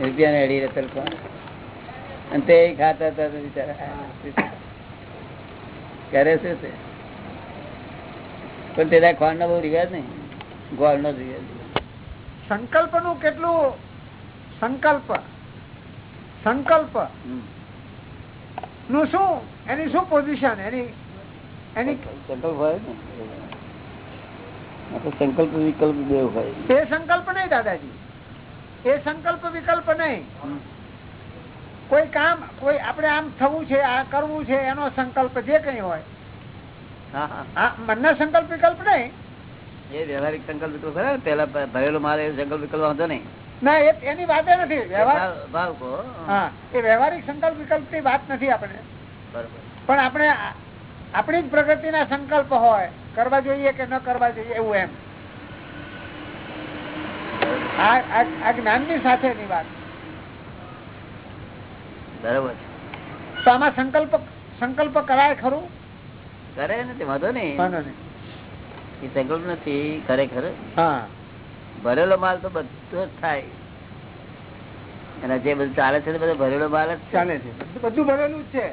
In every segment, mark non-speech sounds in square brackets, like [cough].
રૂપિયા ને અઢી રતલ અને તે ખાતા હતા બિચારા કરે છે? પણ તે ખોણ નો બહુ રિવાજ નહીં. ગોળ નો રિવાજ. સંકલ્પનું કેટલું સંકલ્પ? સંકલ્પ? નું શું? એની શું પોઝિશન એની એની સંકલ્પ હોય ને? સંકલ્પ વિકલ્પ બે હોય. તે સંકલ્પ નહીં દાદાજી. એ સંકલ્પ વિકલ્પ નહીં. કોઈ કામ કોઈ આપણે આમ થવું છે આ કરવું છે એનો સંકલ્પ જે કઈ હોય. મનના સંકલ્પ વિકલ્પ નહીં. એ વ્યવહારિક સંકલ્પ વિકલ્પ ખરા પેલા ભરેલો માલ એ સંકલ્પ વિકલ્પ વાંધો નહીં. ના એની વાત નથી. વ્યવહાર ભાવ- કહો. હા એ વ્યવહારિક સંકલ્પ વિકલ્પની વાત નથી આપણે. પણ આપણે આપણી જ પ્રગતિના સંકલ્પ હોય કરવા જોઈએ કે ન કરવા જોઈએ એવું એમ. આ આ- આ જ્ઞાનની સાથેની વાત. બરોબર તો આમાં સંકલ્પ સંકલ્પ કરાય ખરું? કરે નથી વાંધો નઈ એ સંકલ્પ નથી ખરેખર ભરેલો માલ તો બધો જ થાય. અને જે બધું ચાલે છે બધો ભરેલો માલ જ ચાલે છે. બધું- ભરેલું જ છે.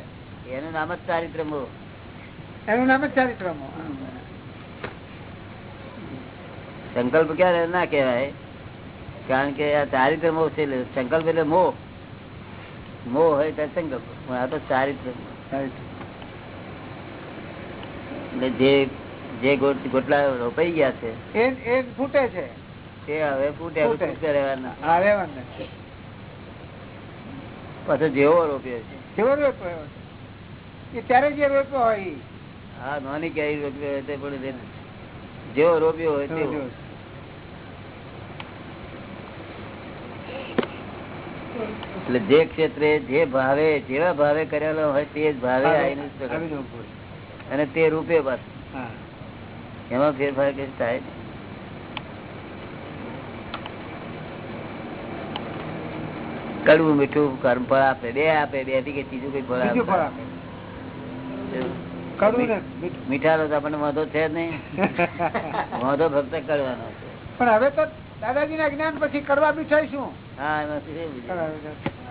એનું નામ જ ચારિત્ર મોહ. એનું નામ જ ચારિત્રમો સંકલ્પ ક્યારે ના કહેવાય. કારણ કે આ ચારિત્ર મોહ છે સંકલ્પ એટલે મોહ. મોહ હોય ત્યારે સંકલ્પ પણ આ તો ચારિત્ર. એટલે જે જે ગોટલા રોપાઈ ગયા છે એ એ ફૂટે છે. તે હવે ફૂટે ફૂટે. ફૂટતા રહેવાના. પાછો જેવો રોપ્યો છે. કેવો રોપ્યો એ ત્યારે જે રોપ્યો હોય હા નાની કેરી રોપ્યો હોય તે પણ જેવો રોપ્યો હોય તેવો જેવો છે. એટલે જે ક્ષેત્રે જે ભાવે જેવા ભાવે કરેલો હોય તે જ ભાવે. અને તે રૂપે બસ એમાં ફેરફાર કઈ થાય? કડવું મીઠું કર્મ ફળ આપે બે આપે બેથી કે ત્રીજું કઈ ફળ આપે. મીઠાનો તો આપણને વાંધો છે જ નહીં. [laughs] વાંધો ફક્ત કરવાનો પણ હવે તો દાદાજી ના જ્ઞાન પછી કરવા બી થઈશું હા?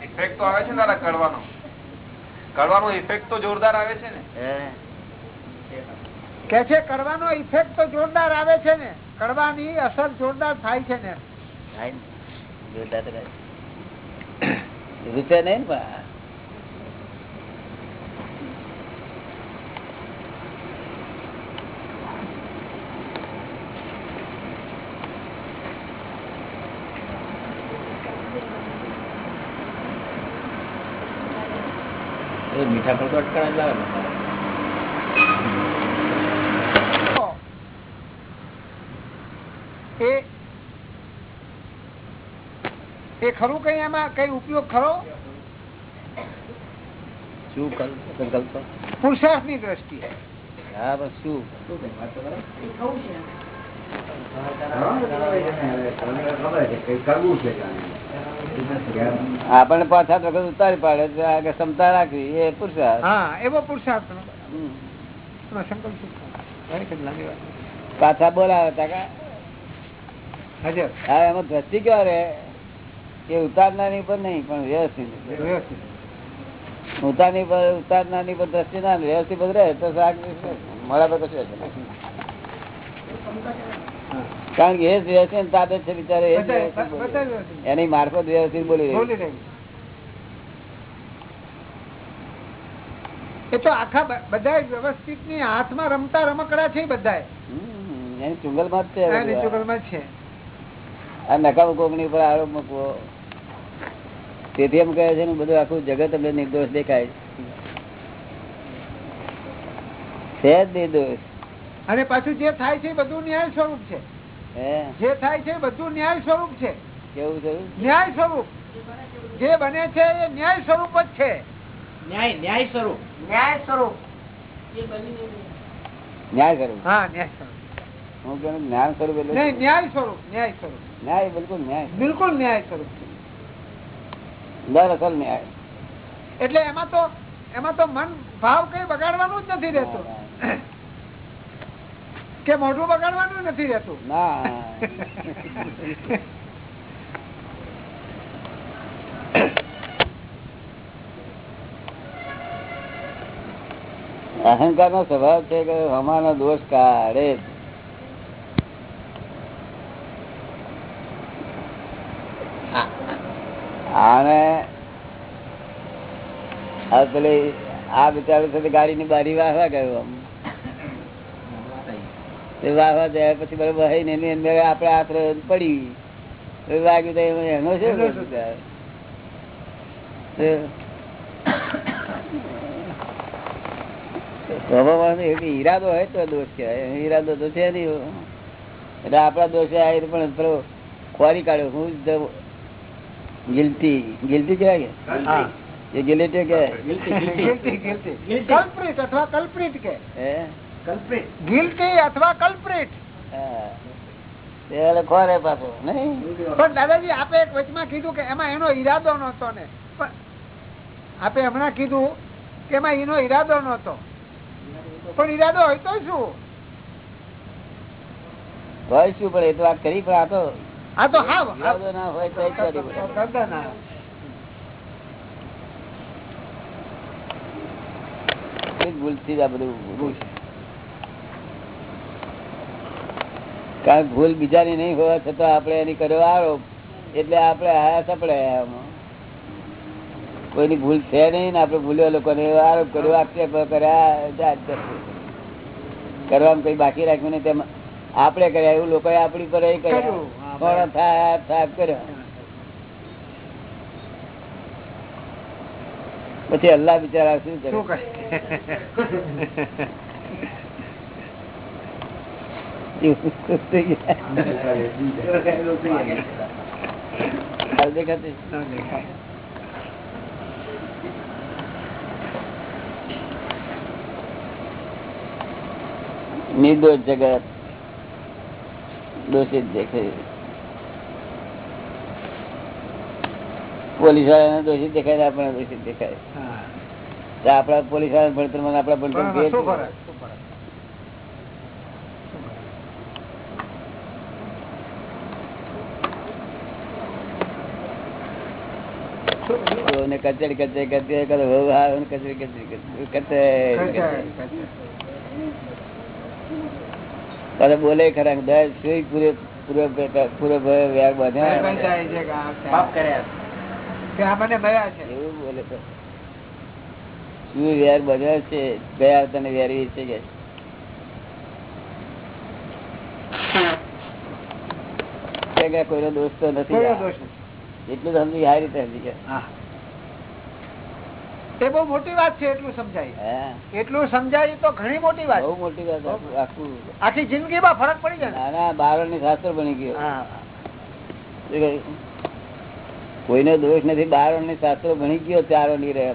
ઇફેક્ટ તો આવે છે ને કડવાનો. કડવાનો ઇફેક્ટ તો જોરદાર આવે છે ને. હે? કે છે કડવાનો ઇફેક્ટ તો જોરદાર આવે છે ને. કડવાની અસર જોરદાર થાય છે ને. થાય જોરદાર તો નહીં ને પર તો અટકણા જ લાવે એ એ ખરું કઈ એમાં કઈ ઉપયોગ ખરો? શું કલ- સંકલ્પ પુરુષાર્થની દ્રષ્ટિએ. હા બસ શું? આપણને પાછા વખત ઉતારી પાડે ક્ષમતા રાખવી એ પુરુષાર્થ. હા એવો પુરુષાર્થ. પાછા બોલાવે તાકા હા એમાં દ્રષ્ટિ કેવા રે એ ઉતારનારની પર નહીં પણ વ્યવસ્થિત. વ્યવસ્થિત. ઉતારની પર ઉતારનારની પર દ્રષ્ટિ ના વ્યવસ્થિત પર રહે તો શાક મળે તો કશું. કારણ કે એ જ વ્યવસ્થિત તાબે છે બિચારો. એની મારફત વ્યવસ્થિત બોલી રહી. એ તો આખા બધા વ્યવસ્થિતની હાથમાં રમતા રમકડા છે બધા એની ચુંગલમાં જ છે. ચુગલમાં જ છે. આ નકામ કોકની પર આરોપ મૂકવો. તેથી એમ કહે છે ને બધું આખું જગત અમને નિર્દોષ દેખાય છે. નિર્દોષ. અને પાછું જે થાય છે બધું ન્યાય સ્વરૂપ છે. જે થાય છે બધું ન્યાય સ્વરૂપ છે. કેવું થયું? ન્યાય સ્વરૂપ. જે બને છે એ ન્યાય સ્વરૂપ જ છે. ન્યાય ન્યાય સ્વરૂપ. ન્યાય સ્વરૂપ. ન્યાય. કરું હા ન્યાય સ્વરૂપ. જ્ઞાન સ્વરૂપ એટલે ન્યાય સ્વરૂપ ન્યાય સ્વરૂપ. ન્યાય બિલકુલ ન્યાય બિલકુલ ન્યાય સ્વરૂપ દરઅસલ ન્યાય. એટલે એમાં તો એમાં તો મન ભાવ કઈ બગાડવાનું જ નથી રહેતું. કે મોઢું બગાડવાનું નથી રહેતું. ના. અહંકાર નો સ્વભાવ છે કે અમારો દોષ કાઢે આને આ પેલી આ બિચારો સાથે ગાડીની બારી વાહવા ગયો આમ. વાહવા જાય પછી બરોબર હઈ ને એની અંદર આપડે હાથ પડી. લાગ્યું તો એનો છે શું? ઈરાદો હોય તો દોષ કહેવાય. ઈરાદો તો છે નહીં એટલે આપડા દોષે આવી પણ પેલો ખોરી કાઢ્યો. હું ગિલતી ગિલતી કહેવાય. કે? એ ગિલ્ટી કે. Culprit અથવા કલ્પ્રિટ કે? ગિલ્ટી અથવા કલ્પ્રિટ એટલે ખોરે પાછો. નહીં. પણ દાદાજી આપે એક વચમાં કીધું કે એમાં એનો ઈરાદો નહોતો ને. આપે હમણાં કીધું કે એમાં એનો ઈરાદો નહોતો. પણ ઈરાદો હોય તો શું? હોય શું પણ એ તો વાત કરી પણ આ તો આ તો હા ઈરાદો ના હોય તો જ ભૂલથી જ આ બધું ભૂલ છે. કારણ ભૂલ બીજાની નહીં હોવા છતાં આપણે એની કર્યો આરોપ. એટલે આપણે આયા સપડે કોઈની ભૂલ છે નહીં ને આપણે ભૂલ્યો લોકોને આરોપ કર્યો આક્ષેપ કર્યા જાત. કઈ બાકી રાખ્યું નહીં તેમ. આપણે કર્યા એવું લોકોએ આપણી પર એ કર્યું. કોણ થાય થાય કર્યો? પછી અલ્લાહ બિચારા શું કરે? શું કહે હાલ દેખાતી? નિર્દોષ જગત દોષિત દેખાય પોલીસ વાળાને દોષિત દેખાય ને આપણને દોષિત દેખાય હા. તો આપણા પોલીસવાળા ભણતરમાં આપણા ભણતર પણ ફેર શું છે. ફરક? શું ફરક? તો એને કચેરી કચેરી કચેરી કરે વહુ આવે ને કચેરી કચેરી કચેરી કચેરી બોલે ખરા દસ સુઈ પૂરે પૂરે પૂરે ભય વ્યાગ બંધાય. એવું બોલે તો. શું વ્યાર બાંધ્યા છે? ગયા તને વ્યારી છે કે? કે કે કોઈનો દોસ્તો નથી? એટલું સમજી આ રીતે સમજી ગયા હા. એ બહુ મોટી વાત છે એટલું સમજાય. એટલું સમજાય તો ઘણી મોટી વાત. બહુ મોટી વાત આખું- જિંદગીમાં ફરક પડી જાય. ને. બારણની શાસ્ત્ર બની ગયો. કોઈનો દોષ નથી બારણની શાસ્ત્ર ભણી ગયો ચારો ની રહ્યા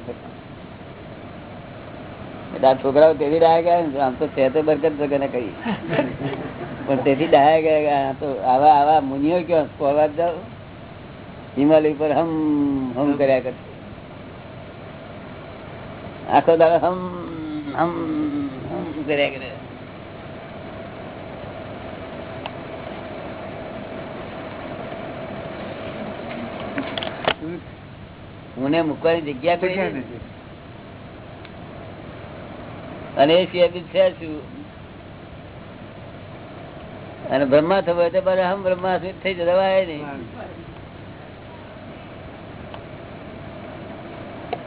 એટલે છોકરાઓ તેથી ડાયા ગયા આમ તો છે તો બરકત વગર કહી પણ તેથી ડાયા ગયા તો આવા આવા મુનિઓ ક્યાં હિમાલય પર હમ હમ કર્યા કરે આખો દાડો હમ હમ હમ કર્યા કરે. મને મૂકવાની જગ્યા કરી નથી. અને એ સિવાય છે શું? અને બ્રહ્મા થવું હોય તો bare હમ બ્રહ્મા થઈ જવાય નહીં.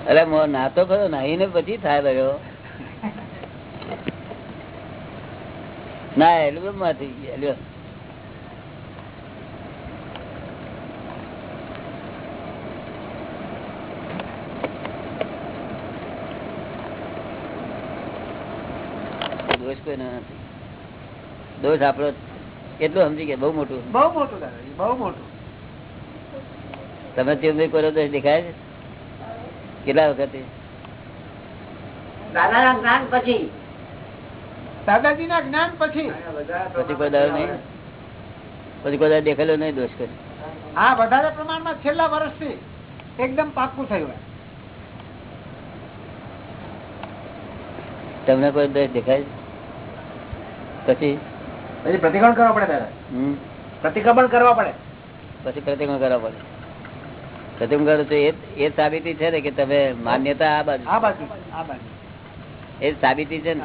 અરે મો- નાતો ખરો નાહીને પછી થાય રહ્યો. ના એટલે બ્રહ્મા થઈ ગયા દોષ કોઈ નથી. દોષ આપડો કેટલું સમજી ગયા બહુ મોટું. બહુ મોટું બહુ મોટું. તમે તે કોઈ દોષ દેખાય છે? કેટલા વખતે? દાદાના જ્ઞાન પછી. દાદાજી ના જ્ઞાન પછી. પછી કોઈ દાડો નહીં? પછી કોઈ દાડો દેખેલો નહીં દોષ કરી હા વધારે પ્રમાણમાં છેલ્લા વર્ષથી એકદમ પાક્કું થયું તમને કોઈ દોષ દેખાય? પછી? પછી પ્રતિક્રમણ કરવા પડે દાદા. હમ. પ્રતિક્રમણ કરવા પડે. પછી પ્રતિક્રમણ કરવા પડે. પ્રતિક્રમણ કરો તો એ સાબિતી છે ને કે તમે માન્યતા આ બાજુ. આ બાજુ આ બાજુ. એ સાબિતી છે ને?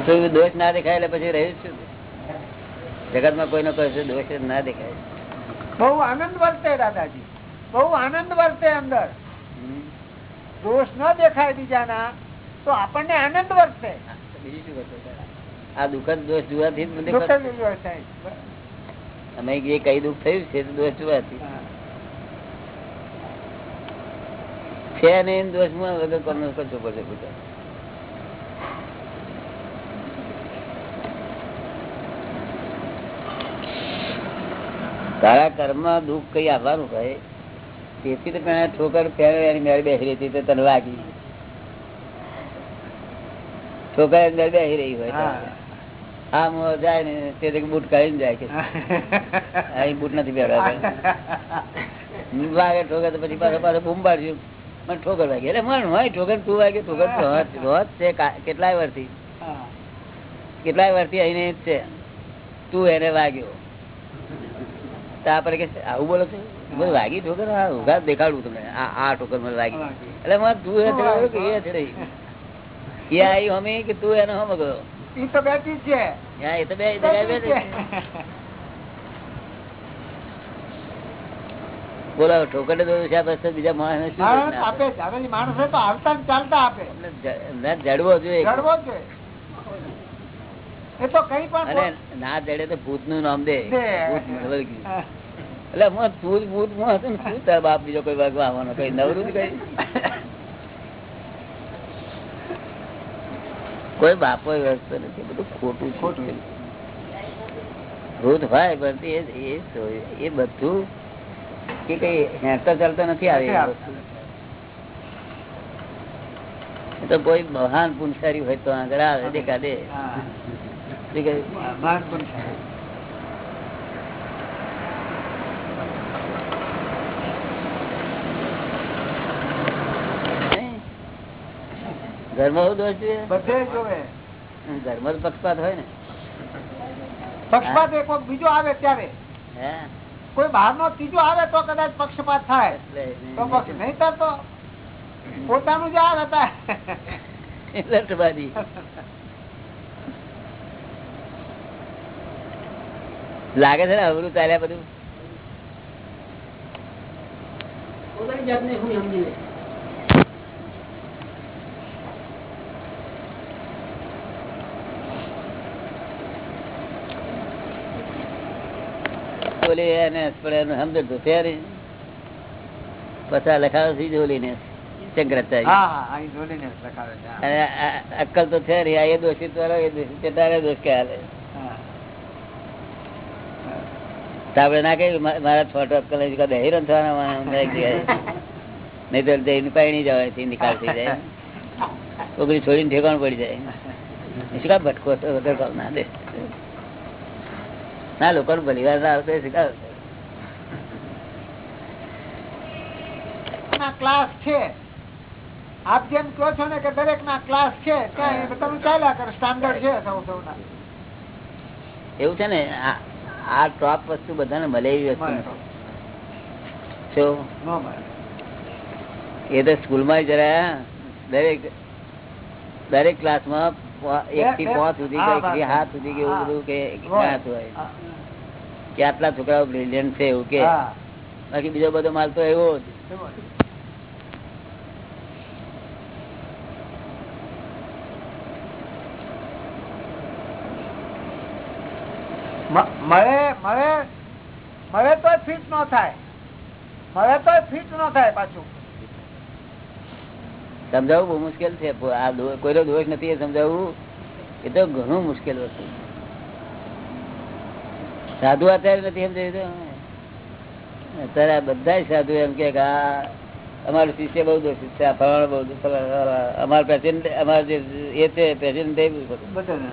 અસુર દોષ ના દેખાય એટલે પછી રહ્યું છું જગતમાં કોઈનો કોઈ દોષ ના દેખાય. બહુ આનંદ વર્તે દાદાજી. બહુ આનંદ વર્તે અંદર. દોષ ન દેખાય બીજાના તો આપણને આનંદ વર્તે. બીજું શું કરતો આ દુઃખદ દોષ જોવાથી. અમે જે કઈ દુઃખ થયું છે દોષ જોવાથી. છે નહીં દોષમાં વગર કોનો કરશો પડશે પૂછો. તારા કર્મ દુઃખ કઈ આવવાનું કહે તેથી તો પેલા ઠોકર એની મેળ બેસી રહી હતી તો તને લાગી ઠોકર અંદર બેસી રહી હોય આમ જાય ને તે બૂટ કાઢીને જાય કે અહીં બૂટ નથી પહેરવા [laughs] લાગે ઠોકર તો પછી પાછો પાછો બૂમ પાડ્યું મને ઠોકર વાગે. એટલે મન હોય ઠોકર તું વાગે ઠોકર. તો હોત છે કેટલાય વર્ષથી. કેટલાય વર્ષથી અહીં જ છે. તું એને વાગ્યો. તો આપણે કે આવું બોલો છો? મને વાગી ઠોકર? હા ઉઘા દેખાડું તમને. આ આ ઠોકર મને વાગી. એટલે મને તું એ એ આઈ હમી કે તું એનો હમ ગયો? ઈ તો બેઠી છે. હા, એ તો બે જગ્યાએ બે બેઠી જ જ છે. બીજા માણસ માણસ આપે? દાદાજી તો આવતા ચાલતા આપે. જડવો જોઈએ. જડવો એ તો કઈ પણ ના જડે તો ભૂતનું નામ દે. એટલે હું ભૂત ભૂતમાં હતું શું તાર બાપ બીજો કોઈ વાગવા આવવાનો? કઈ નવરું કઈ? કોઈ બાપો વ્યસ્ત નથી બધું ખોટું ખોટું. ભૂત હોય પણ એ એ બધું કે કઈ હેતો ચાલતો નથી આવી તો કોઈ મહાન પુનસારી હોય તો આગળ આવે દેખા દે હા. શું કહે? માન પણ છે. નહીં? ઘરમાં શું દોષ છે? ઘરમાં તો પક્ષપાત હોય ને. પક્ષપાત એક બીજો આવે ત્યારે. કોઈ બહાર નો ત્રીજો આવે તો કદાચ પક્ષપાત થાય. તો પક્ષ તો પોતાનું જ આવે હતા. લાગે છે ને અવરું ચાલ્યા બધું? બોલી એને પણ ત્યારે પછી લખાવ જોલીને શંકરાચાર્ય. અક્કલ તો છે. એ દોષિત વાળો એ દોષિત તારે દોષ કે હાલે આપડે ના કહ્યું મારા છોટો અક્કલ દહેરો થવાના. નહીં તો જઈને પાણી જવાય નિકાલ થઈ જાય. છોકરી છોડીને ઠેકાણ પડી જાય. શું ભટકો વગર ભાવ ના દે. ના લોકો ભલીવાર ના આવતો શું ક્લાસ છે. આપ જેમ કહો છો ને કે દરેક ના ક્લાસ છે ત્યાં ચાલ્યા કરે સ્ટાન્ડર્ડ છે સૌ સૌના. એવું છે ને આ- ટોપ વસ્તુ બધાને મળે એવી વસ્તુ. એ તો સ્કૂલમાં જરા દરેક દરેક ક્લાસમાં એક થી બે- બે- પાંચ સુધી કે એક થી બસ. હાથ સુધી કે એવું બધું કે જ્ઞાત હોય. કે આટલા છોકરાઓ બ્રિલિયન્ટ છે એવું કે. બાકી બીજો બધો માલ તો એવો જ. મળે મળે મળે તો ફિટ નો થાય. મળે તો ફિટ નો થાય પાછું. સમજાવવું બહુ મુશ્કેલ છે. આ કોઈનો દોષ નથી એ સમજાવવું. એ તો ઘણું મુશ્કેલ વસ્તુ સાધુ અત્યારે નથી સમજાવ્યું અત્યારે આ બધા સાધુ એમ કે આ અમારું શિષ્ય બહુ દોષિત છે. ફલાણ બહુ અમારે ફલાણો, અમારું જે એ છે. બધાને.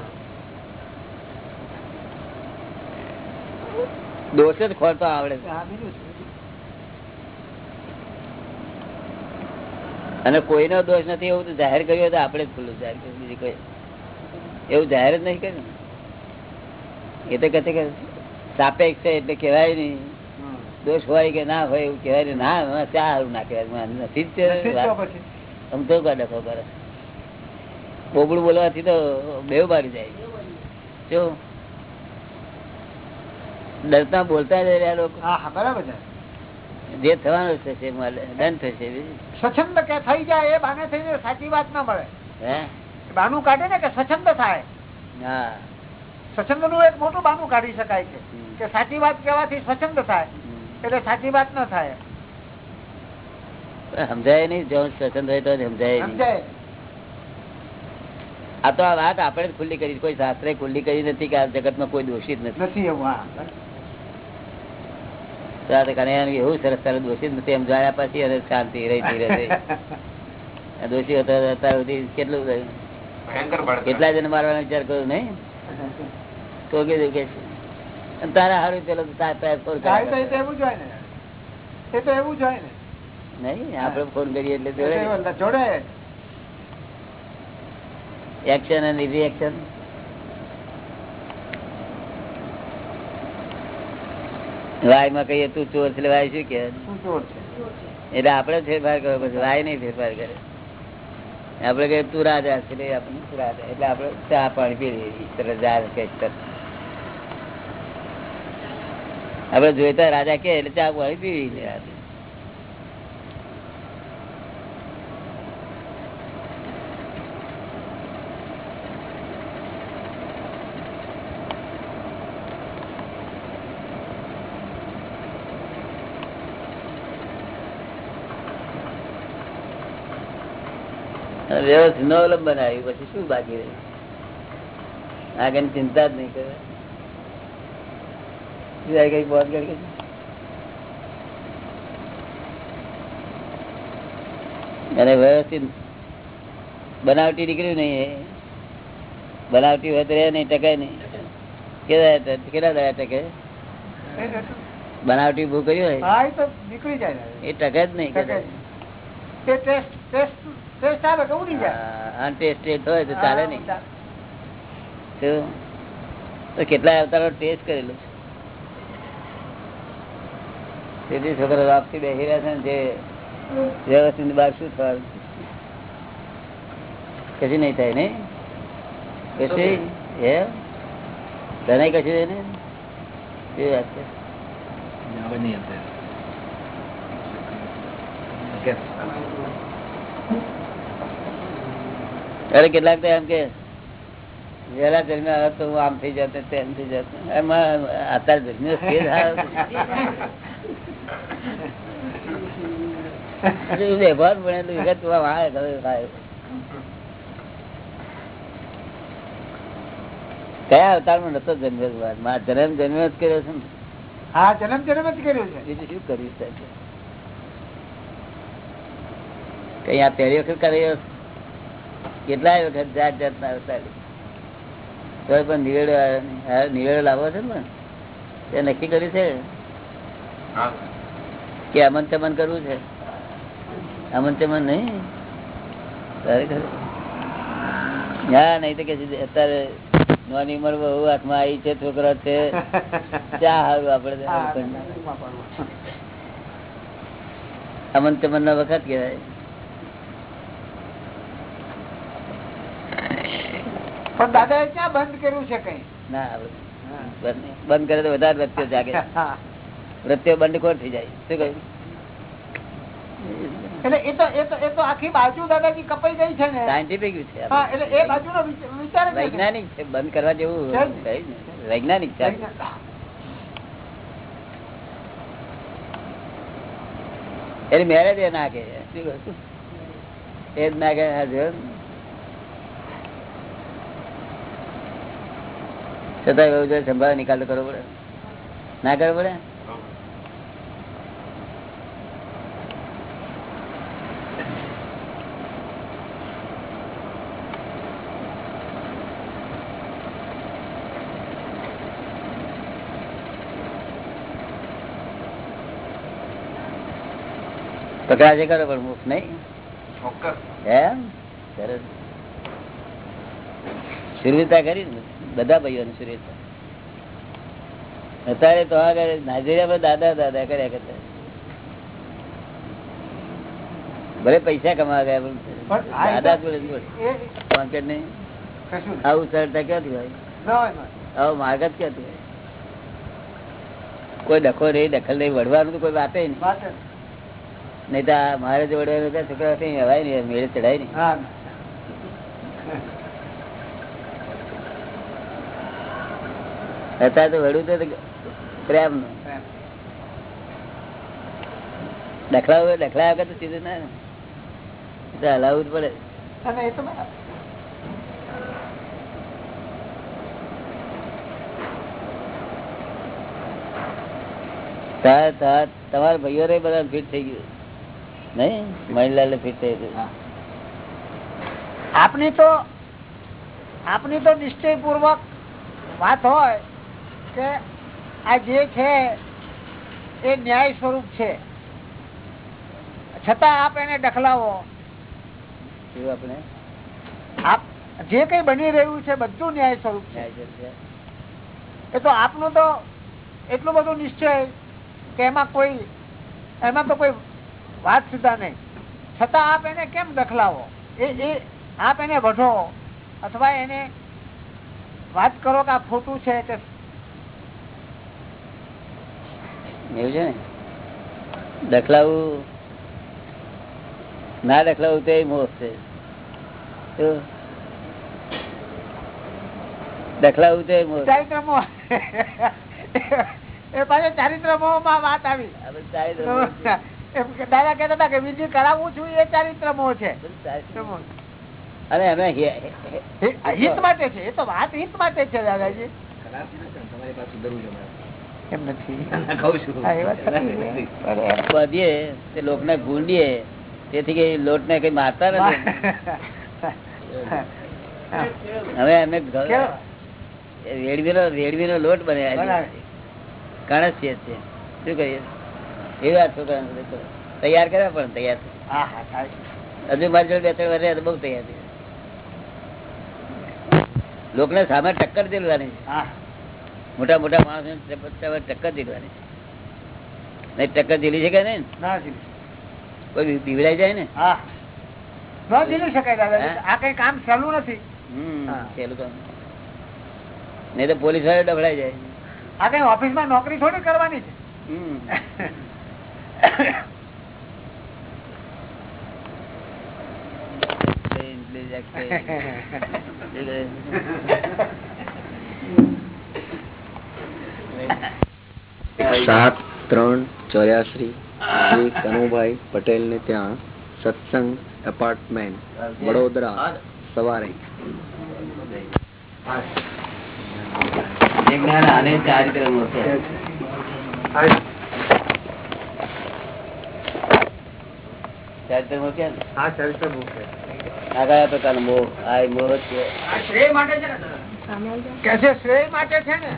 દોષ જ ખોરતો આવડે છે. હા, બીજું શું? અને કોઈનો દોષ નથી એવું તો જાહેર કર્યું હતું આપણે જ ખુલ્લું જાહેર કર્યું બીજું કોઈ. એવું જાહેર જ નહીં કર્યું. એ તો કહે કે સાપેક્ષ છે એટલે કહેવાય નહીં. દોષ હોય કે ના હોય એવું કહેવાય ના ચા સારું ના કહેવાય. નથી જ નથી તો ડખો કરે. બોબડું બોલવાથી તો બેવ બારી જાય. જો ડરતા બોલતા જ રહ્યા લોકો. હા બરાબર છે. જે થવાનું થશે દંડ થશે સ્વચ્છંદ કે થઈ જાય એ બાને થઈને સાચી વાત ના મળે. હે? બાનું કાઢે ને કે સ્વચ્છંદ થાય. હા. સ્વચ્છંદનું એક મોટું બાનું કાઢી શકાય છે કે સાચી વાત કહેવાથી સ્વચ્છંદ થાય. એટલે સાચી વાત ન થાય. સમજાય નહીં જો સ્વચ્છંદ હોય તો સમજાય નહીં. આ તો આ વાત આપણે જ ખુલ્લી કરી કોઈ શાસ્ત્રે ખુલ્લી કરી નથી કે આ જગતમાં કોઈ દોષિત નથી એવું હા. એવું સરસ સરસ દોષિત નથી એમ જોયા પછી અને શાંતિ રહી ધીરે રહી દોષી હતો અત્યાર સુધી કેટલું. કેટલા જણ મારવાનો વિચાર કર્યો નહીં? [laughs] તો કીધું કે તારા હારું પેલો નહીં આપડે ફોન કરીએ એટલે જોડે એક્શન અને રિએક્શન વાયમાં કહીએ તું ચોર છે વાય શું કે એટલે આપડે ફેરફાર કરવો પછી વાય નહીં ફેરફાર કરે. આપડે કહીએ તું રાજા છે એટલે આપણે તું રાજા. એટલે આપડે ચા પાણી પી લઈએ તરત જા આપડે જોઈતા રાજા કે એટલે ચા પાણી પી વ્યવસ્થિત ન અવલંબન આવ્યું પછી શું બાકી રહ્યું? આગળ ચિંતા જ નહીં કરે. સિવાય કઈ બોધ કરી અને વ્યવસ્થિત બનાવટી નીકળ્યું નહીં એ. બનાવટી હોય તો રહે નહીં ટકે નહીં. કેટલા કેટલા દયા ટકે. બનાવટી ભૂ કર્યું હોય એ તો નીકળી જાય એ ટકે જ નહીં ટેસ્ટ ટેસ્ટ ટેસ્ટ આવે કે ઉડી જાય. અનટેસ્ટેડ હોય તો ચાલે નહીં. તો કેટલાય અવતારો ટેસ્ટ કરેલું છે? તેથી છોકરા વાપસી બેસી રહ્યા છે ને જે વ્યવસ્થિત બાર શું થવાનું? કશું નહીં થાય નહીં કશું? હે તને કશું થાય ને એ વાત છે? અરે કેટલાક તો એમ કે વેલા જન્મ્યા હોત તો હું આમ થઈ જતો તેમ થઈ જતો. એમાં અત્યારે જન્મ્યો છે વ્યવહાર ભણેલું વિગત કયા અવતારમાં નતો જન્મ્યો? મારા જન્મ જન્મ જ કર્યો છે ને? હા જન્મ જન્મ જ કર્યું છે. બીજું શું કર્યું છે? કઈ આ પહેલી વખત કર્યો કેટલાય વખત જાત જાતના અવતાર. તો પણ નિવેડો નિવેડો લાવો છે ને એ નક્કી કર્યું છે? કે અમન ચમન કરવું છે? અમન ચમન નહીં? તારે ખરું? હા નહીં તો કે અત્યારે નાની ઉંમર બહુ હાથમાં આવી છે છોકરા છે. ચા સારું આપડે. અમન ચમન નો વખત કહેવાય. પણ દાદા એ ક્યાં બંધ કર્યું છે કઈ? ના બંધ કરે તો વધારે રત્યો જાગે. રત્યો બંધખોર થઈ જાય. શું કહ્યું? એટલે એ તો એ તો એ તો આખી બાજુ દાદાજી કપાઈ ગઈ છે ને. સાયન્ટિફિક છે એટલે એ બાજુનો વિચાર વૈજ્ઞાનિક છે. બંધ કરવા જેવું ને. વૈજ્ઞાનિક છે. એની મેરેજ એ નાખે શું કહું? એ જો ને. છતાં એવું જોઈએ સંભાળ નિકાલ તો કરવો પડે. ના કરવો પડે? પકડાશે કરો પણ મુખ નહીં. એમ? સરસ. સુરવિતા કરી ને બધા ભાઈઓની સુરવીરતા અત્યારે તો આગળ નાઇજીરિયામાં દાદા દાદા કર્યા કરતા. ભલે પૈસા કમાવા ગયા પણ દાદા માર્કેટ નહીં. આવું સરળતા ક્યાંથી હોય? આવું માર્કેટ ક્યાંથી હોય? કોઈ ડખો નહીં દખલ નહીં વડવાનું તો કોઈ વાતે નહીં. નહીં. તો મારે જો વડવાનું છોકરા હવાય નહીં મેળે ચડાય નહીં. હા અત્યારે તો વડું તો પ્રેમ. દખલા હોય વગર તો સીધું ના. હલાવવું જ પડે. તમારા ભાઈઓ રે બધા ફિટ થઈ ગયું. નહીં? મહિલા ફિટ થઈ ગયું. આપની તો આપની તો નિશ્ચયપૂર્વક વાત હોય કે આ જે છે એ ન્યાય સ્વરૂપ છે. છતાં આપ એને દખલાવો આપણે? આપ જે કઈ બની રહ્યું છે બધું ન્યાય સ્વરૂપ છે. એ તો આપનું તો એટલું બધું નિશ્ચય કે એમાં કોઈ એમાં તો કોઈ વાત સુધા નહીં. છતાં આપ એને કેમ દખલાવો એ એ આપ એને વઢો. અથવા એને વાત કરો કે આ ખોટું છે કે એવું છે ને? દખલાવું ના દખલાવું તો મોક્ષ છે. દખલાવું તો મોહ ચારિત્ર એ પાછા ચારિત્રમાં વાત આવી. દાદા કહેતા હતા કે બીજું કરાવવું છું એ ચારિત્ર મોહ છે. મોહ. અમે હિત માટે છે. એ તો વાત હિત માટે છે દાદાજી. તમારી પાસે છે. એમ નથી. છે. બાંધીએ તે લોકને તેથી કઈ મારતા નથી. હવે અમે લોટ શું કહીએ એવી વાત છોકરાને બધે કરો. તૈયાર કર્યા પણ તૈયાર. હજુ મારી જોડે બે ત્રણ વર્ષે બહુ તૈયાર થઈ લોકને સામે ટક્કર દેવાની છે. મોટા મોટા માણસો ટક્કર દેવાની છે. નહીં ટક્કર દીધી છે કે નહીં કોઈ બીવડાઈ જાય ને? હા. નહીં તો પોલીસવાળા જાય. આ કઈ ઓફિસમાં નોકરી થોડી કરવાની છે? હમ. [laughs] [laughs] સાત ત્રણ ચોર્યાસી શ્રી કનુભાઈ પટેલ ને ત્યાં સત્સંગ એપાર્ટમેન્ટ વડોદરા સવારે. એક ચારિત્ર મોહ? હા ચરિત્ર. આ કયા પ્રકારનો મોહ આ મોહ છે કે છે. શ્રેય માટે છે ને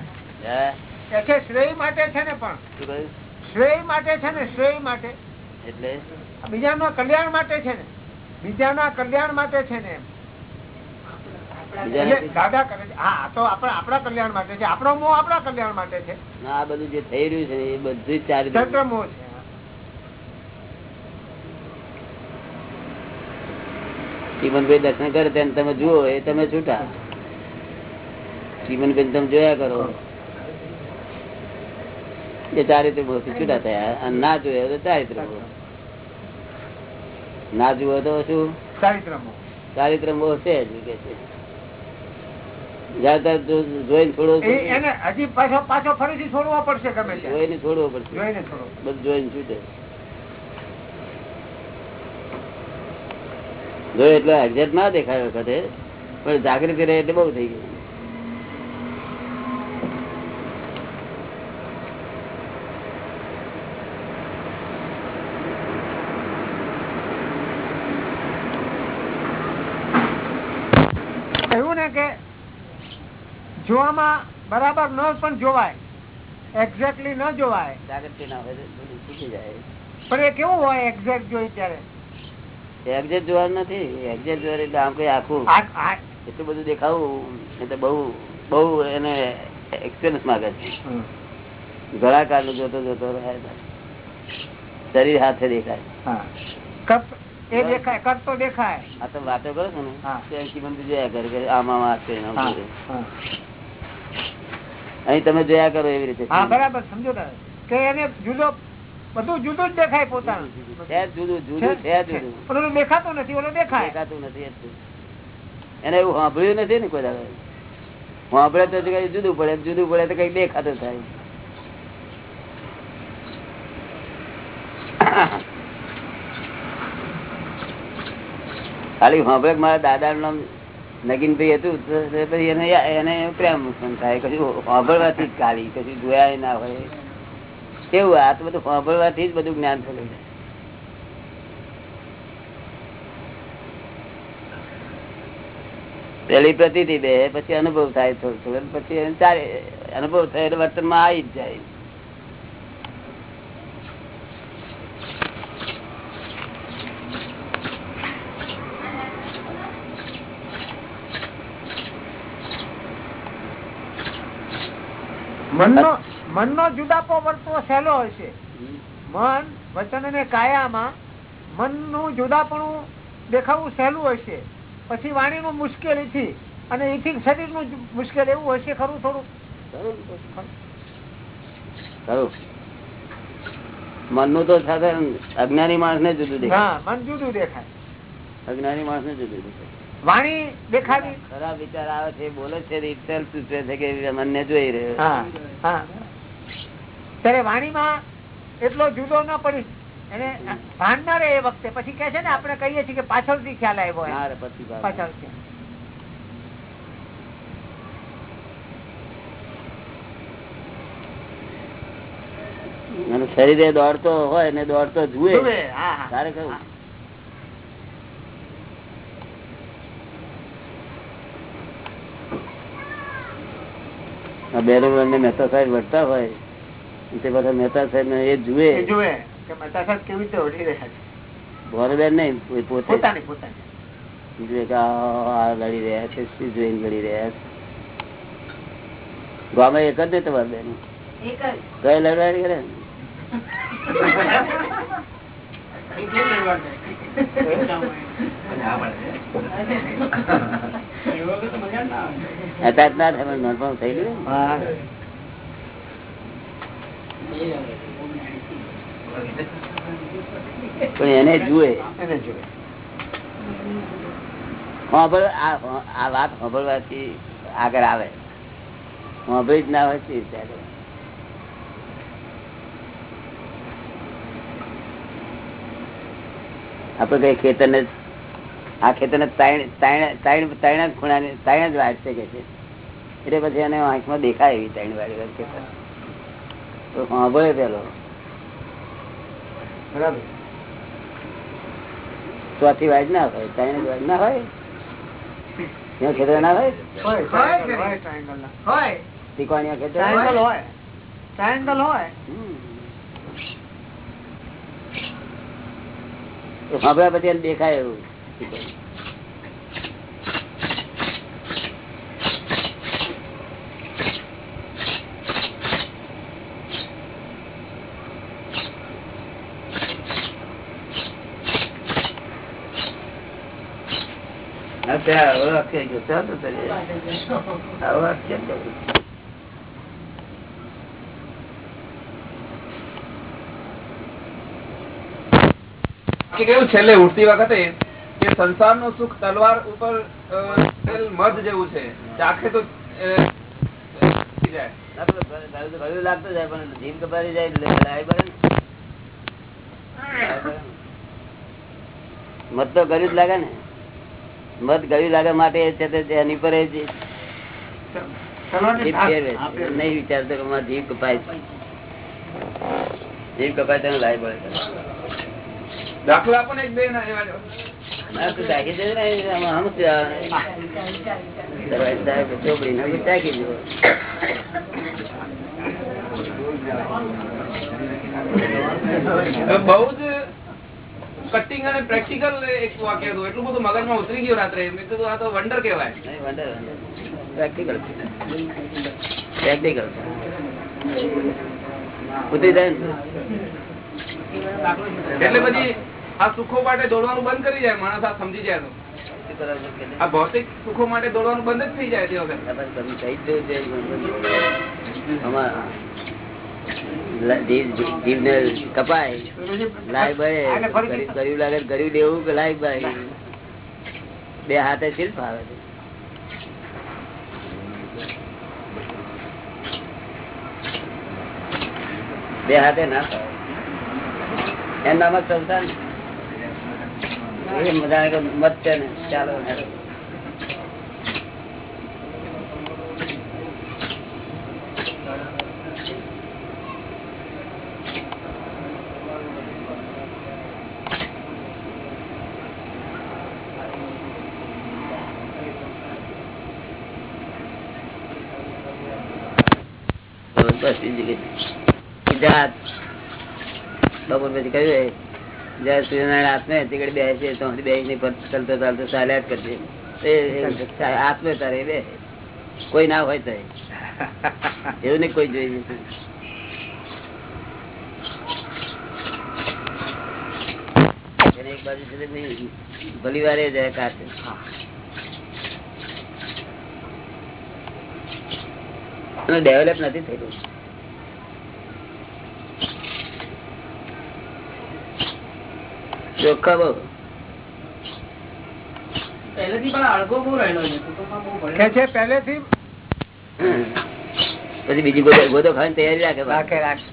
છે શ્રેય માટે છે ને પણ? શ્રેય માટે છે ને શ્રેય માટે. એટલે? બીજાના કલ્યાણ માટે છે ને. બીજાના કલ્યાણ માટે છે ને દાદા કરે છે. હા તો આપણા આપણા કલ્યાણ માટે છે. આપણો મોહ આપણા કલ્યાણ માટે છે. આ બધું જે થઈ રહ્યું છે એ બધું ચારિત્ર મોહ છે. ચીમનભાઈ દર્શન કરે તેને તમે જુઓ એ તમે છૂટા. ચીમનભાઈ તમે જોયા કરો. એ ચારિત્ર મોહથી છૂટા થયા. અને ના જોયો તો ચારિત્ર ના જુઓ તો શું? ચારિત્ર મોહ છે જ કે છે. જોઈને છોડવો એને હજી પાછો પાછો ફરીથી છોડવો પડશે ગમે ત્યાં. જોઈને છોડવો પડશે. જોઈને છોડવો બધું જોઈને છૂટે. જો એટલે એક્ઝેક્ટ ના દેખાય વખતે પણ જાગૃતિ રહે એટલે બહુ થઈ ગયું એવું ને કે જોવામાં બરાબર ન પણ જોવાય. એક્ઝેક્ટલી ન જોવાય. જાગૃતિ ના હોય તો જાય. પણ એ કેવું હોય એક્ઝેક્ટ જોઈ ત્યારે? એક્ઝેક્ટ જોવાનું નથી. એક્ઝેક્ટ જોવા એટલે આમ કઈ આખું એટલું બધું દેખાવું એટલે બહુ બહુ એને એક્સપિરિયન્સ માંગે છે. ઘણા નું જોતો જોતો રહે શરીર હાથે દેખાય. હા. કપ એ દેખાય કપ તો દેખાય. આ તો વાતો કરો છો ને આમાં. અહીં તમે જોયા કરો એવી રીતે હા બરાબર સમજો કે એને જુદો બધું જુદું જ દેખાય પોતાનું. જુદું જુદું છે જુદું ઓલું દેખાતું નથી ઓલું દેખાય. દેખાતું નથી એને એવું સાંભળ્યું નથી ને કોઈ દાડો? સાંભળે તો કઈ જુદું પડે જુદું પડે તો કઈ દેખાતું થાય. ખાલી સાંભળે મારા દાદા નું નામ નગીનભાઈ હતું પછી એને એને પ્રેમ થાય. કશું સાંભળવાથી જ કાઢી કશું જોયા ના હોય. કેવું આ તો બધું સાંભળવાથી જ બધું જ્ઞાન થયું પેલી પ્રતિ બે, પછી અનુભવ થાય થોડું થોડું, પછી અનુભવ થાય એટલે વર્તનમાં આવી જ જાય. મનનો મનનો જુદાપો વર્તવો સહેલો હોય છે. મન વચન અને કાયામાં મનનું જુદાપણું દેખાવું સહેલું હોય છે. પછી વાણીનું મુશ્કેલ એથી અને એથી શરીરનું મુશ્કેલ એવું હશે ખરું થોડું ખરું. મનનું તો સાધારણ અજ્ઞાની માણસ ને જુદું દેખાય. હા મન જુદું દેખાય. અજ્ઞાની માણસ ને જુદું દેખાય. વાણી દેખાવી ખરાબ વિચાર આવે છે બોલે છે સૂચવે છે કે મને જોઈ રહ્યો ત્યારે વાણીમાં એટલો જુદો ન પડી. એને ભાન ના રહે એ વખતે. પછી કે છે ને આપણે કહીએ છીએ કે પાછળથી ખ્યાલ આવ્યો. પાછળથી. શરીરે દોડતો હોય ને દોડતો જુએ જુએ, હા, હા. તારે કહ્યું બેરો ને મહેતા સાહેબ વળતા હોય તે બધા મહેતા સાહેબ ને એ જુએ. જુએ કે મહેતા સાહેબ કેવી રીતે ઓઢી રહ્યા છે? ભોરબેન નહીં પોતે. પોતાની પોતાની. જુએ કે આ આ લડી રહ્યા છે શું જોઈને લડી રહ્યા છે. ગામમાં એક જ ને? તમારે બેન કઈ લડવાડી કરે? અત્યારે ના થાય નોંધવાનું થઈ ગયું? પણ એને જુએ. એને જુએ. આ વાત સાંભળવાથી આગળ આવે. સાંભળી જ ના હોય તે વિચારે. આપડે કઈ ખેતર ને આ ખેતર ને ત્રણ ખૂણા ત્રણ જ વાત છે કે છે. એટલે પછી એને આંખમાં દેખાય એવી ત્રણ વાળી વાત ખેતર તો સાંભળે પેલો. બરાબર. ચોથી વાજ ના હોય ત્રણ વાજ ના હોય? ખેતર ના હોય? ત્રિકોણીય ખેતર? હોય. હોય. સાંભળ્યા પછી એને દેખાય એવું. અત્યારે કેવું છેલ્લે ઉઠતી વખતે કે સંસારનું સુખ તલવાર ઉપર મધ જેવું છે. ચાખે તો લાગતું જાય પણ કપારી જાય. મત તો ગળ્યું જ લાગે ને. મત ગળ્યું લાગે માટે છે એની પર. નહીં વિચારતો કે જીભ કપાય જીવ કપાય તેને લાય પડે દાખલા પણ એક બે ના બહુ જ કટિંગ અને પ્રેક્ટિકલ એક વાક્ય હતું. એટલું બધું મગજમાં ઉતરી ગયું રાત્રે. મેં કીધું આ તો વંડર કહેવાય. Practical practical. ઉતરી જાય એટલે પછી આ સુખો માટે દોડવાનું બંધ કરી જાય, માણસ આ સમજી જાય આ ભૌતિક સુખો માટે દોડવાનું બંધ જ થઈ જાય તે વખત. કપાય ગરીબ કે લાય ભાઈ બે હાથે શિલ્પ આવે છે. બે હાથે ના એમ નામ જ સંસાર ને. એ મજા મત છે ને ચાલો. બસ બીજી. બપોર પછી કહ્યું એ, જયારે સૂર્યનારાયણ આત્મે તીકડે બેસે તો બે ચાલતો ચાલતો ચાલ્યા જ કરજે. એ- એ આત્મે તારે બે. કોઈ ના હોય તો એવું નહીં કોઈ જોઈ એક બાજુ ભલી વારે જાય કાચે ડેવલપ નથી થયેલું. ચોખ્ખા બહુ. પછી બીજી ગોદો ખાવાની તૈયારી રાખે રાખે રાખે.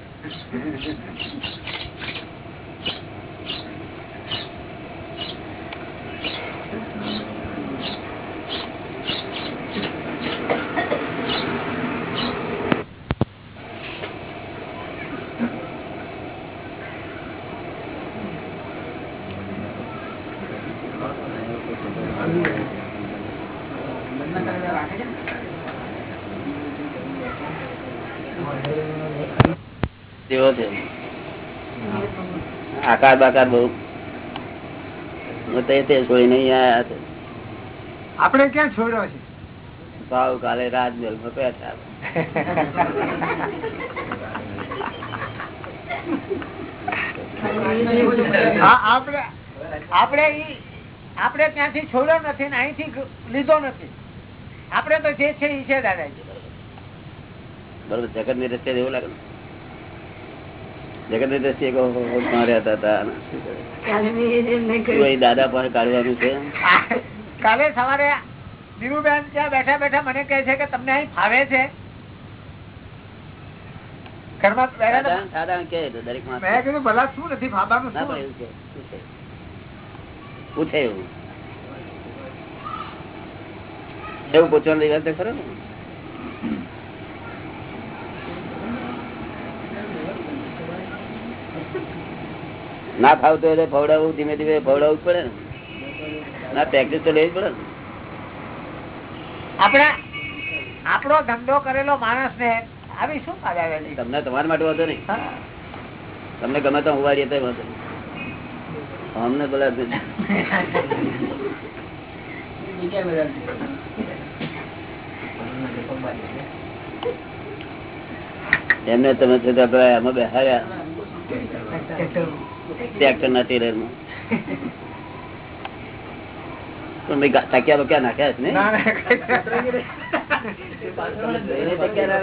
આકાર બાકાર બહુ. આપણે ક્યાં છોડ્યો છે? ભાવ કાલે રાજમહેલમાં બેઠા આપણે આપણે ત્યાંથી છોડ્યો નથી ને અહીંથી લીધો નથી. આપણે તો જે છે એ છે દાદાજી. બરોબર જગતની રસ્તે એવું લાગે? જગતની દ્રષ્ટિએ હો, રહેતા હતા. દાદા પાસે કાઢવાનું છે? કાલે સવારે ધીરુબેન ત્યાં બેઠા બેઠા મને કહે છે કે તમને અહીં ફાવે છે? ઘરમાં પહેલા તો દાદા દાદા કહે તો દરેક માણસ મેં કીધું ભલા શું નથી ફાવાનું ના પણ શું એવું છે પૂછે. પૂછે એવું એવું પૂછવાનું વાત તો ખરો ને ના ફાવતું હોય તો ફવડાવવું ધીમે ધીમે ફવડાવવું પડે ને. ના પ્રેક્ટિસ તો લેવી પડે ને. આપણે આપણો ધંધો કરેલો માણસ ને આવી શું ફાવે તમને તમારા માટે વાંધો નહીં. તમને ગમે તો ઉવાડીએ તો વાંધો અમને બોલા એમને તમે છે તે આપણે માં. પણ ભાઈ તકિયા નાખ્યા છે ને? તકિયા ના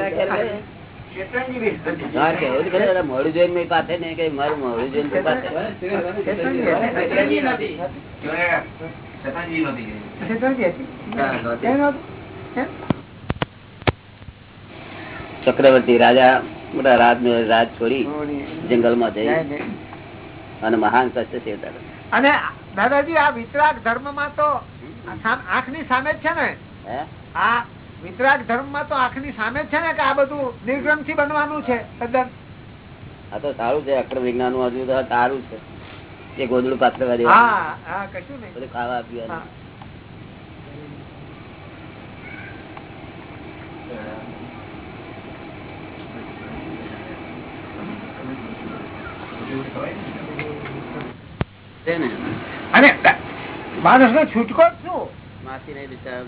નાખ્યા મોડું જોઈને મેં પાસે ને કે મારું મોડું જોઈને પાસે? કેમ? ચક્રવર્તી રાજા મોટા રાજ રાજ છોડી જંગલમાં જઈ. નહીં, નહીં. અને મહાન સત્ય છે અને દાદાજી આ વિતરાગ ધર્મમાં તો આંખની સામે જ છે ને? આ વિતરાગ ધર્મમાં તો આંખની સામે જ છે ને કે આ બધું નિર્ગ્રંથિ બનવાનું છે તદ્દન? આ તો સારું છે અક્રમ વિજ્ઞાનનું હજુ તો સારું છે. એ ગોદડું પાત્ર કશું નહીં. બધું ખાવા હા. પીવાનું છે ને. અને માણસ નો છૂટકો શું? માસી ને બિચારા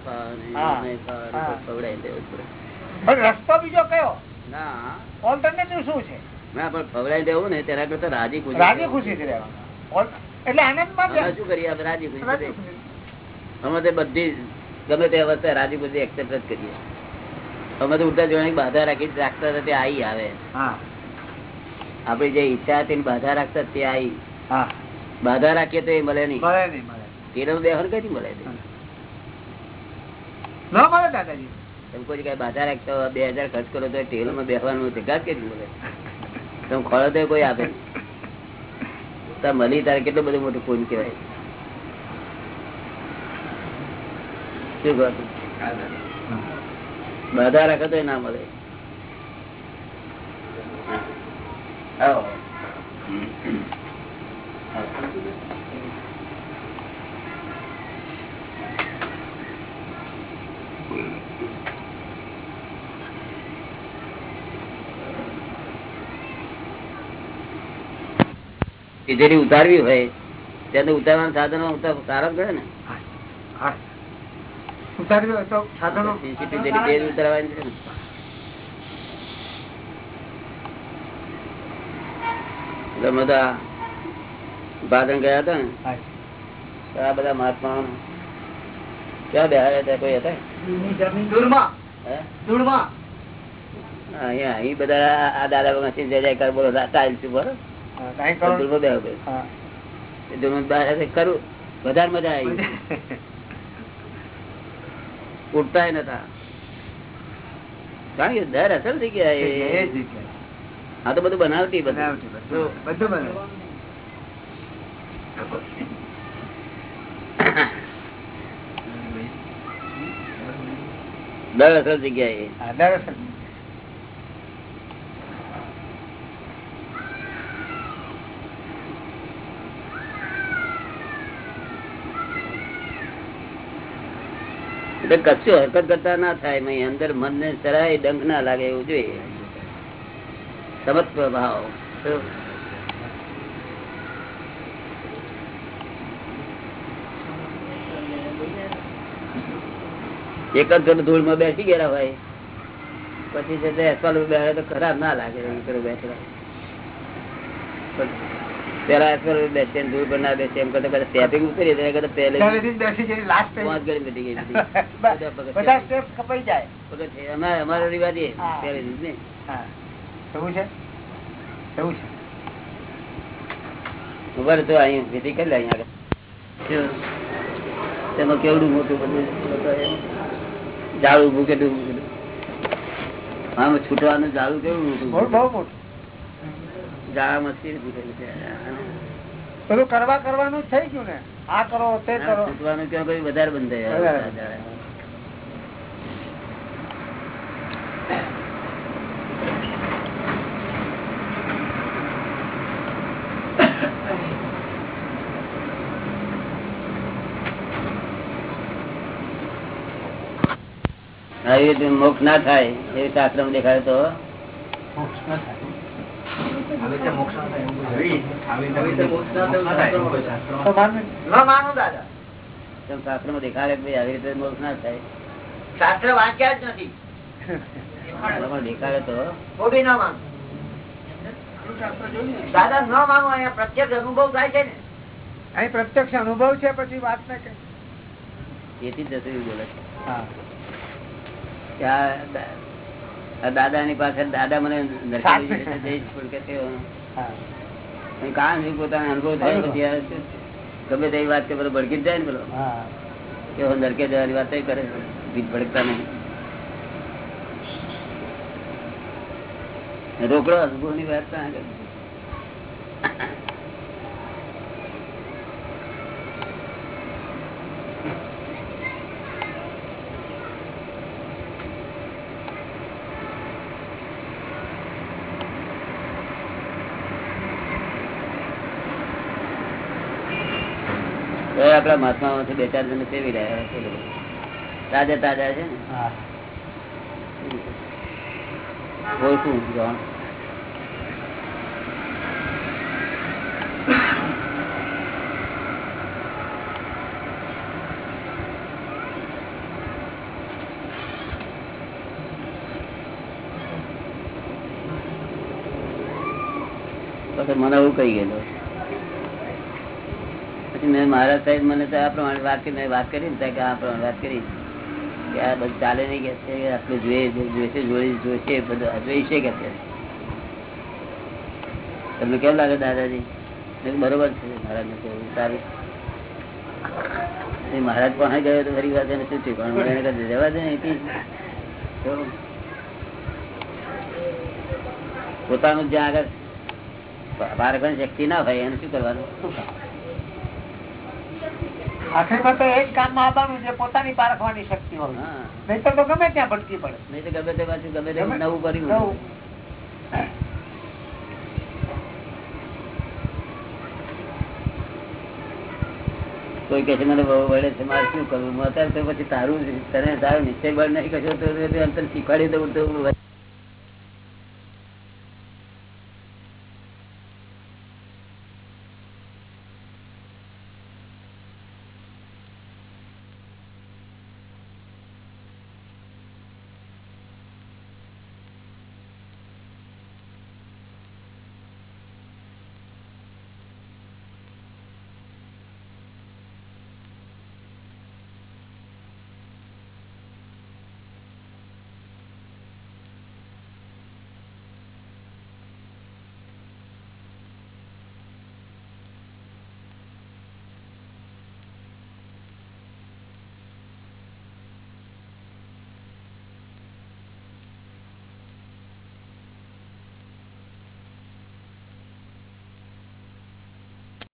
રસ્તો બીજો કયો? ના. ઓલ્ટરનેટિવ શું છે? ના પણ ફવડાઈ દેવું ને તેના કરતા રાજી ખુશી રાજી ખુશીથી રહેવાનું. એટલે આનંદમાં જ શું કરીએ? આપણે રાજી ખુશી રાજી કરીએ. ખુશી. અમે તો બધી ગમે તે અવસ્થા રાજી ખુશી એક્સેપ્ટ જ કરીએ. અમે તો ઉલટા જોવાની બાધા રાખી રાખતા હતા તે આવી આવે. હા. આપણી જે ઈચ્છા હતી બાધા રાખતા તે આવી હા. બાધા રાખીએ તો એ મળે નહીં. મળે નહીં મળે તેનો બેહન કઈ મળે નહીં ન મળે દાદાજી. તમે કોઈ કઈ બાધા રાખતા બે હજાર ખર્ચ કરો તો ટેબલમાં બેસવાનું જગ્યા જ કેટલી મળે? તમે ખોળો તો કોઈ આપે નહીં. તાર મળી તારે કેટલું બધું મોટું પૂન કહેવાય. શું કહો બાધા રાખે તો ના મળે. આવો. જેની ઉતારવી હોય તેને ઉતારવાના સાધનો સારા ગયો ને. ઉતારવી હોય તો સાધનો ઉતારવાની છે એટલે ગયા હતા ને. આ બધા મહાત્મા ક્યાં બેહાડ્યા હતા? કોઈ હતા? અહીંયા બધા આ દાદા કરે જય બોલો કરો. વધારે મજા આવી [laughs] ઉઠતા નતા કારણ કે દર અસર થઈ ગયા. આ તો બધું બનાવટી બધું. દર અસર જગ્યાએ હા, દર્શન. એટલે કશું હરકત કરતા ના થાય અંદર મન ને જરાય ડંખ ના લાગે એવું જોઈએ. સમત્વ ભાવ એક જ ધૂળમાં બેસી ગયા હોય, પછી છે તે ખરાબ ના લાગે, એમ પેલું બેસે દૂર પર ના બેસે એમ કરતા કરતા સ્ટેપિંગ ઉતરીએ તો કરતા પહેલે પહેલેથી બેસી જઈ લાસ્ટ. પાંચ ગળી બધી [laughs] ગઈ બધા સ્ટેપ કપાઈ જાય પગથિયાં. અમારે અમારો રિવાજ એ. પહેલેથી જ ને. હા એવું છે એવું છે ઉભર તો અહીં વિધિ કરી લે અહીંયા આગળ તેમાં કેવડું મોટું બધું કેટલું ઊભું કેટલું. આમાં છૂટવાનું ઝાડું કેવું મોટું બહુ મોટું ઝાડા મસ્તી ફૂટેલું છે. કરવા કરવાનું થઈ ગયું ને? આ કરો તે કરો. છૂટવાનું ક્યાં કોઈ વધારે બંધાય વધારે. આવી રીતે મોક્ષ ના થાય એવી શાસ્ત્ર દેખાય તો. મોક્ષ ના થાય. શાસ્ત્રમાં દેખાડે ભાઈ આવી રીતે મોક્ષ ના થાય. શાસ્ત્ર વાંચ્યા જ નથી. દેખાડે તો. બી માનું. દાદા ન માનો અહીંયા પ્રત્યક્ષ અનુભવ થાય છે ને. અહીં પ્રત્યક્ષ અનુભવ છે પછી વાત ને કઈ એથી જતું બોલે. હા. કે ની પાસે દાદા મને કારણ પોતાનો અનુભવ થાય પછી ગમે તે વાત કે પેલો ભડકી જ જાય ને પેલો. કે હું નરકે જવાની વાત કરે છે. બીજ ભડકતા નહીં. રોકડો અનુભવની વાત ના કરે. આપડા મહાત્મા બે ચાર જણ સેવી રહ્યા છે તાજા તાજા છે ને? હા. ઓળખું જવાનું? મને એવું કહી ગયેલો. મેં મહારાજ સાહેબ મને તો આ પ્રમાણે વાત કરી વાત કરી ને કે આ પ્રમાણે વાત કરી. કે આ બધું ચાલે નહીં, કે છે આટલું જોઈએ જોઈશે, જોઈ, જોઈશે, બધું જોઈશે કે છે. તમને કેમ લાગે દાદાજી? બરોબર છે મહારાજ ને સારું. મહારાજ પાસે ગયો તો ફરી વાત એને શું થયું પણ એને કદી જવા દે ને પોતાનું જ્યાં આગળ પારખવાની શક્તિ ના હોય, એને શું કરવાનું? આખરીમાં તો એક કામમાં આવવાનું જે પોતાની પારખવાની શક્તિ હોય. નહીતર તો ગમે ત્યાં ભટકી પડે. નહીં તો ગમે તે પાછું ગમે તે નવું કર્યું નવું. કોઈ કહે છે મને બહુ વળે છે મારે શું કરવું? અત્યારે તો પછી તારું તને તારું નિશ્ચય બળ નહીં કશો તો અંતર શીખવાડી દઉં તો